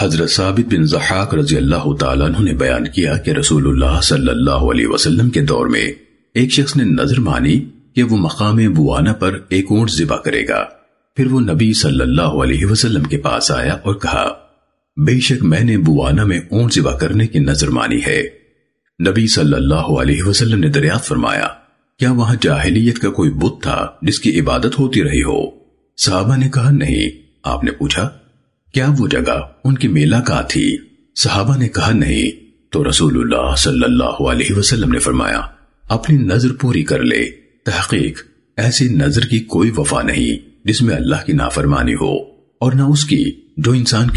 حضرت ثابت بن زحاق رضی اللہ تعالیٰ عنہ نے بیان کیا کہ رسول اللہ صلی اللہ علیہ وسلم کے دور میں ایک شخص نے نظر مانی کہ وہ مقام بوانا پر ایک اونٹ ذبح کرے گا۔ پھر وہ نبی صلی اللہ علیہ وسلم کے پاس آیا اور کہا، بے شک میں نے بوانا میں اونٹ ذبح کرنے کی نظر مانی ہے۔ نبی صلی اللہ علیہ وسلم نے دریافت فرمایا، کیا وہاں جاہلیت کا کوئی بت تھا جس کی عبادت ہوتی رہی ہو؟ صحابہ نے کہا، نہیں۔ آپ نے پوچھا؟ ہوتی رہی ہو صحابہ نے کہا نہیں آپ نے پوچھا کیا وہ جگہ ان کی میلہ کا تھی؟ صحابہ نے کہا، نہیں۔ تو رسول اللہ صلی اللہ علیہ وسلم نے فرمایا، اپنی نظر پوری کر لے۔ تحقیق، ایسی نظر کی کوئی وفا نہیں جس میں اللہ کی نافرمانی ہو اور نہ اس کی جو انسان